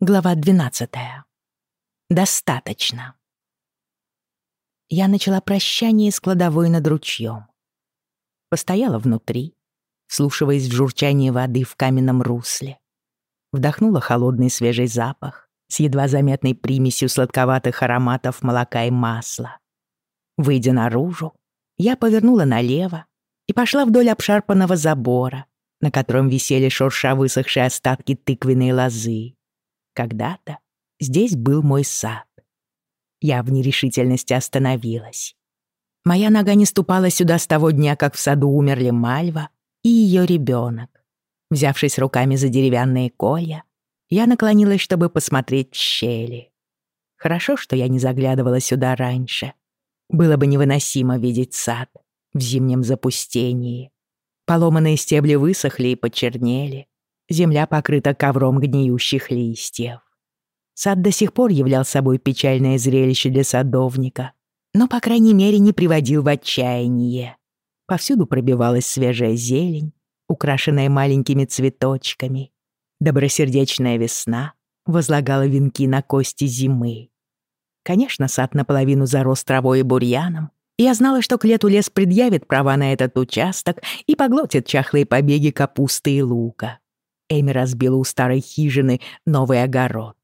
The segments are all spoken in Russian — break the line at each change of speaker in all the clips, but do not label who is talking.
Глава 12. Достаточно. Я начала прощание с кладовой над ручьем. Постояла внутри, слушаясь в журчание воды в каменном русле. Вдохнула холодный свежий запах с едва заметной примесью сладковатых ароматов молока и масла. Выйдя наружу, я повернула налево и пошла вдоль обшарпанного забора, на котором висели шурша высохшие остатки тыквенной лозы. Когда-то здесь был мой сад. Я в нерешительности остановилась. Моя нога не ступала сюда с того дня, как в саду умерли Мальва и ее ребенок. Взявшись руками за деревянные колья, я наклонилась, чтобы посмотреть в щели. Хорошо, что я не заглядывала сюда раньше. Было бы невыносимо видеть сад в зимнем запустении. Поломанные стебли высохли и почернели. Земля покрыта ковром гниющих листьев. Сад до сих пор являл собой печальное зрелище для садовника, но, по крайней мере, не приводил в отчаяние. Повсюду пробивалась свежая зелень, украшенная маленькими цветочками. Добросердечная весна возлагала венки на кости зимы. Конечно, сад наполовину зарос травой и бурьяном, я знала, что к лету лес предъявит права на этот участок и поглотит чахлые побеги капусты и лука. Эми разбила у старой хижины новый огород.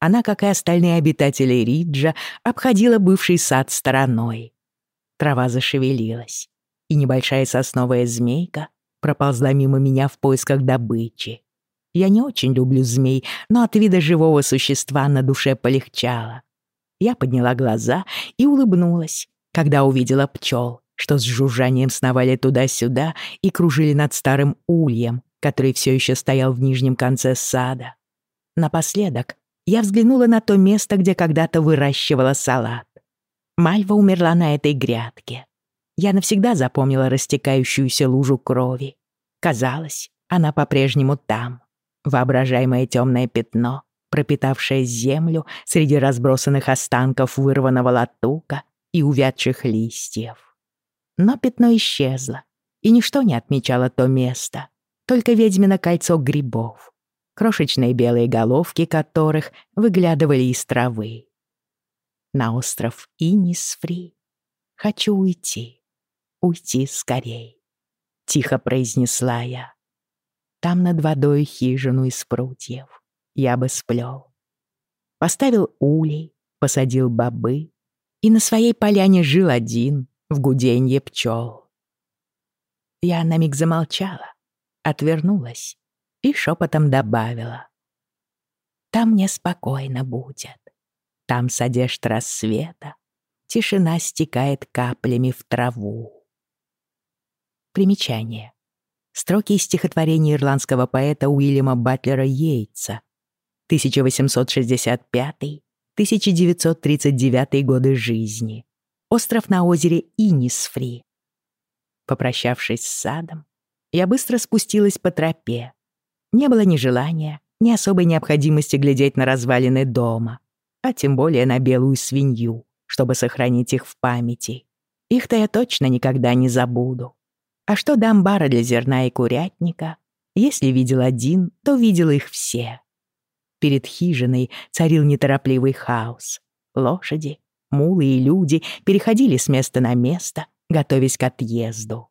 Она, как и остальные обитатели Риджа, обходила бывший сад стороной. Трава зашевелилась, и небольшая сосновая змейка проползла мимо меня в поисках добычи. Я не очень люблю змей, но от вида живого существа на душе полегчало. Я подняла глаза и улыбнулась, когда увидела пчел, что с жужжанием сновали туда-сюда и кружили над старым ульем, который все еще стоял в нижнем конце сада. Напоследок я взглянула на то место, где когда-то выращивала салат. Мальва умерла на этой грядке. Я навсегда запомнила растекающуюся лужу крови. Казалось, она по-прежнему там. Воображаемое темное пятно, пропитавшее землю среди разбросанных останков вырванного латука и увядших листьев. Но пятно исчезло, и ничто не отмечало то место, только ведьмино кольцо грибов, крошечные белые головки которых выглядывали из травы. На остров Инисфри хочу уйти, уйти скорей, тихо произнесла я. Там над водой хижину из прутьев я бы сплел. Поставил улей, посадил бобы, и на своей поляне жил один в гуденье пчел. Я на миг замолчала, отвернулась и шепотом добавила. «Там мне спокойно будет. Там с одежд рассвета тишина стекает каплями в траву». Примечание. Строки из стихотворения ирландского поэта Уильяма Батлера Йейтса 1865-1939 годы жизни. Остров на озере Инисфри. Попрощавшись с садом, я быстро спустилась по тропе. Не было ни желания, ни особой необходимости глядеть на развалины дома, а тем более на белую свинью, чтобы сохранить их в памяти. Их-то я точно никогда не забуду. А что до амбара для зерна и курятника? Если видел один, то видел их все. Перед хижиной царил неторопливый хаос. Лошади, мулы и люди переходили с места на место, готовясь к отъезду.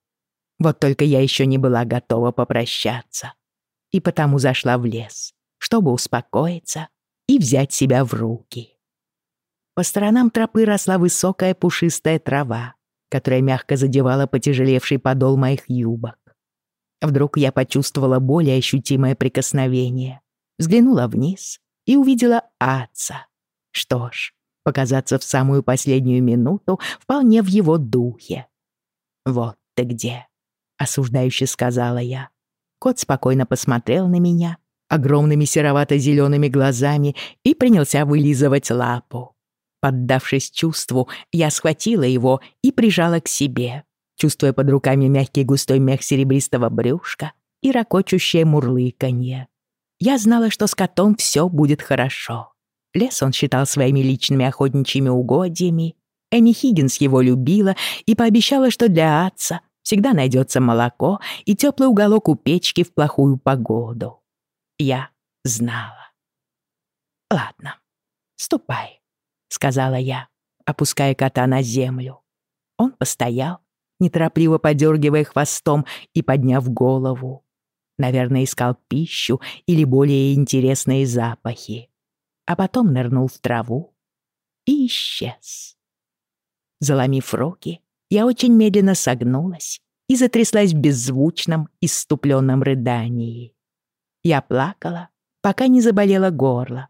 Вот только я еще не была готова попрощаться. И потому зашла в лес, чтобы успокоиться и взять себя в руки. По сторонам тропы росла высокая пушистая трава, которая мягко задевала потяжелевший подол моих юбок. Вдруг я почувствовала более ощутимое прикосновение, взглянула вниз и увидела Аца. Что ж, показаться в самую последнюю минуту вполне в его духе. Вот ты где осуждающе сказала я. Кот спокойно посмотрел на меня огромными серовато-зелеными глазами и принялся вылизывать лапу. Поддавшись чувству, я схватила его и прижала к себе, чувствуя под руками мягкий густой мех серебристого брюшка и ракочущее мурлыканье. Я знала, что с котом все будет хорошо. Лес он считал своими личными охотничьими угодьями. Эми Хиггинс его любила и пообещала, что для отца Всегда найдется молоко и теплый уголок у печки в плохую погоду. Я знала. Ладно, ступай, сказала я, опуская кота на землю. Он постоял, неторопливо подергивая хвостом и подняв голову. Наверное, искал пищу или более интересные запахи. А потом нырнул в траву и исчез. Заломив руки, я очень медленно согнулась и затряслась в беззвучном, иступленном рыдании. Я плакала, пока не заболело горло.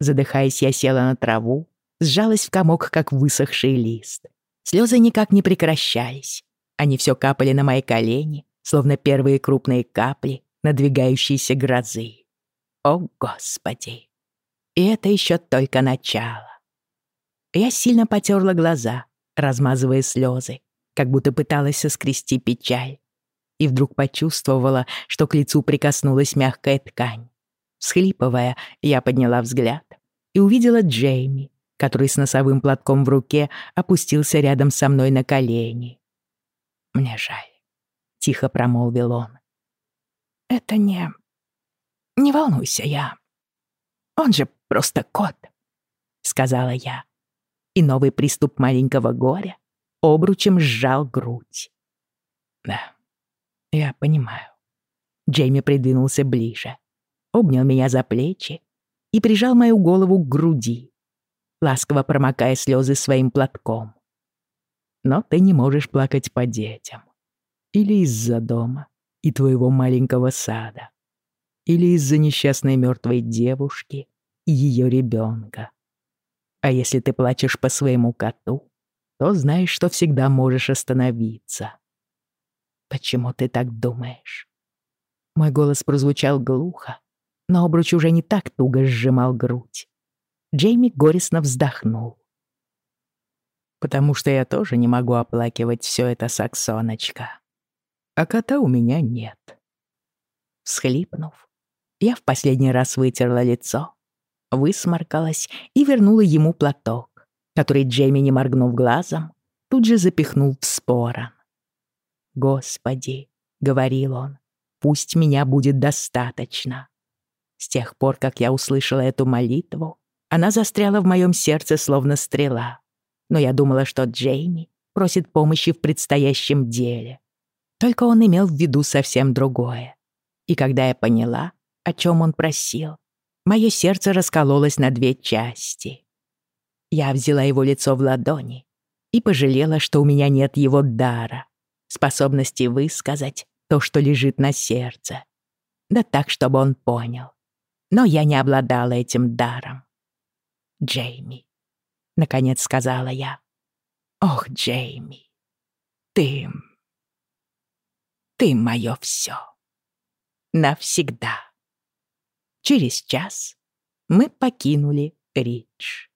Задыхаясь, я села на траву, сжалась в комок, как высохший лист. Слезы никак не прекращались. Они все капали на мои колени, словно первые крупные капли надвигающейся грозы. О, Господи! И это еще только начало. Я сильно потерла глаза, размазывая слезы, как будто пыталась соскрести печаль. И вдруг почувствовала, что к лицу прикоснулась мягкая ткань. Схлипывая, я подняла взгляд и увидела Джейми, который с носовым платком в руке опустился рядом со мной на колени. «Мне жаль», — тихо промолвил он. «Это не... Не волнуйся, я... Он же просто кот», — сказала я. И новый приступ маленького горя обручем сжал грудь. «Да, я понимаю». Джейми придвинулся ближе, обнял меня за плечи и прижал мою голову к груди, ласково промокая слезы своим платком. «Но ты не можешь плакать по детям. Или из-за дома и твоего маленького сада. Или из-за несчастной мертвой девушки и ее ребенка. А если ты плачешь по своему коту, то знаешь, что всегда можешь остановиться. Почему ты так думаешь? Мой голос прозвучал глухо, но обруч уже не так туго сжимал грудь. Джейми горестно вздохнул. «Потому что я тоже не могу оплакивать все это, Саксоночка. А кота у меня нет». Всхлипнув, я в последний раз вытерла лицо, высморкалась и вернула ему платок который Джейми, не моргнув глазом, тут же запихнул в спорон. «Господи», — говорил он, — «пусть меня будет достаточно». С тех пор, как я услышала эту молитву, она застряла в моем сердце словно стрела. Но я думала, что Джейми просит помощи в предстоящем деле. Только он имел в виду совсем другое. И когда я поняла, о чем он просил, мое сердце раскололось на две части. Я взяла его лицо в ладони и пожалела, что у меня нет его дара, способности высказать то, что лежит на сердце. Да так, чтобы он понял. Но я не обладала этим даром. «Джейми», — наконец сказала я. «Ох, Джейми, ты... ты мое все. Навсегда». Через час мы покинули Ридж.